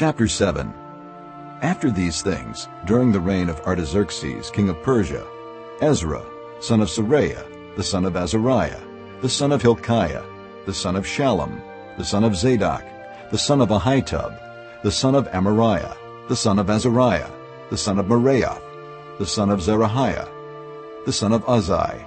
Chapter 7 After these things, during the reign of Artaxerxes, king of Persia, Ezra, son of Seraiah, the son of Azariah, the son of Hilkiah, the son of Shallum, the son of Zadok, the son of Ahitub, the son of Amariah, the son of Azariah, the son of Meraioth, the son of Zerahiah, the son of Uzzi,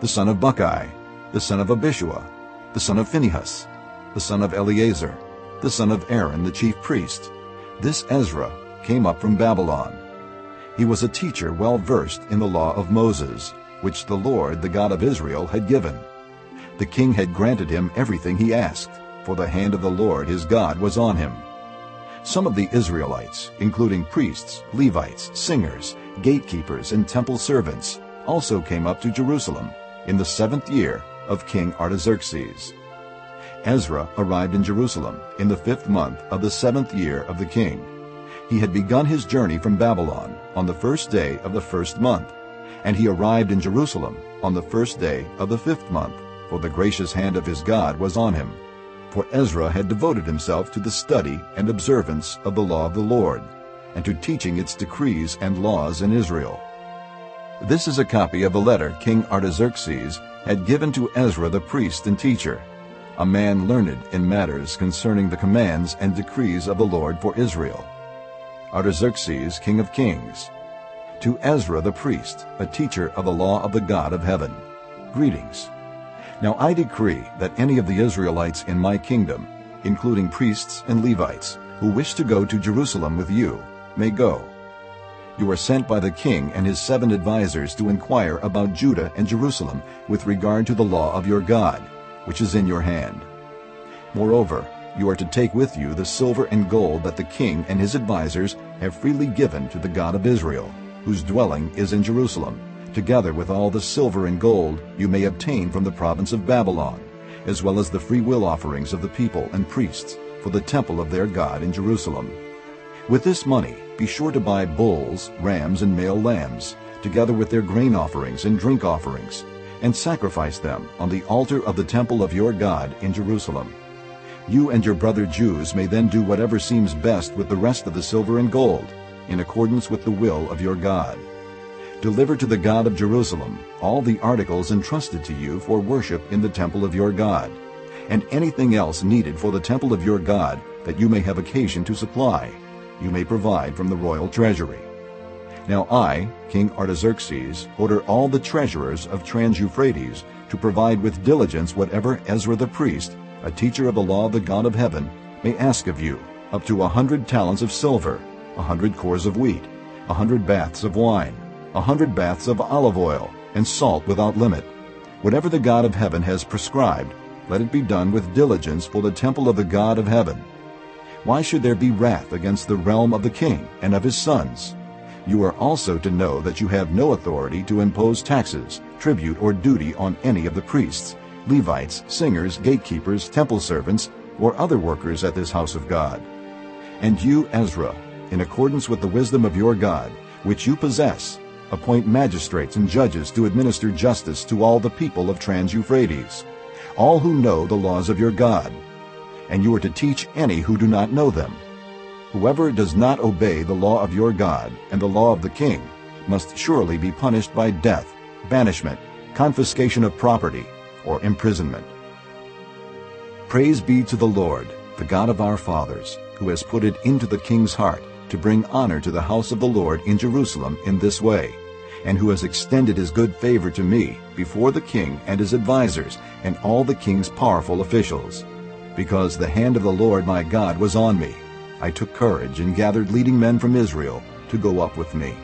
the son of Bukki, the son of Abishua, the son of Phinehas, the son of Eleazar, the son of Aaron the chief priest. This Ezra came up from Babylon. He was a teacher well versed in the law of Moses, which the Lord, the God of Israel, had given. The king had granted him everything he asked, for the hand of the Lord his God was on him. Some of the Israelites, including priests, Levites, singers, gatekeepers, and temple servants, also came up to Jerusalem in the seventh year of King Artaxerxes. Ezra arrived in Jerusalem in the fifth month of the seventh year of the king. He had begun his journey from Babylon on the first day of the first month, and he arrived in Jerusalem on the first day of the fifth month, for the gracious hand of his God was on him. For Ezra had devoted himself to the study and observance of the law of the Lord, and to teaching its decrees and laws in Israel. This is a copy of a letter King Artaxerxes had given to Ezra the priest and teacher, a man learned in matters concerning the commands and decrees of the Lord for Israel. Artaxerxes, king of kings. To Ezra the priest, a teacher of the law of the God of heaven. Greetings. Now I decree that any of the Israelites in my kingdom, including priests and Levites, who wish to go to Jerusalem with you, may go. You are sent by the king and his seven advisers to inquire about Judah and Jerusalem with regard to the law of your God, which is in your hand. Moreover, you are to take with you the silver and gold that the king and his advisers have freely given to the God of Israel, whose dwelling is in Jerusalem, together with all the silver and gold you may obtain from the province of Babylon, as well as the free will offerings of the people and priests for the temple of their God in Jerusalem. With this money be sure to buy bulls, rams, and male lambs, together with their grain offerings and drink offerings, and sacrifice them on the altar of the temple of your God in Jerusalem. You and your brother Jews may then do whatever seems best with the rest of the silver and gold, in accordance with the will of your God. Deliver to the God of Jerusalem all the articles entrusted to you for worship in the temple of your God, and anything else needed for the temple of your God that you may have occasion to supply, you may provide from the royal treasury. Now I, King Artaxerxes, order all the treasurers of Trans-Euphrates to provide with diligence whatever Ezra the priest, a teacher of the law of the God of heaven, may ask of you, up to a hundred talents of silver, a hundred cors of wheat, a hundred baths of wine, a hundred baths of olive oil, and salt without limit. Whatever the God of heaven has prescribed, let it be done with diligence for the temple of the God of heaven. Why should there be wrath against the realm of the king and of his sons? You are also to know that you have no authority to impose taxes, tribute, or duty on any of the priests, Levites, singers, gatekeepers, temple servants, or other workers at this house of God. And you, Ezra, in accordance with the wisdom of your God, which you possess, appoint magistrates and judges to administer justice to all the people of Trans-Euphrates, all who know the laws of your God. And you are to teach any who do not know them. Whoever does not obey the law of your God and the law of the king must surely be punished by death, banishment, confiscation of property, or imprisonment. Praise be to the Lord, the God of our fathers, who has put it into the king's heart to bring honor to the house of the Lord in Jerusalem in this way, and who has extended his good favor to me before the king and his advisers and all the king's powerful officials. Because the hand of the Lord my God was on me, I took courage and gathered leading men from Israel to go up with me.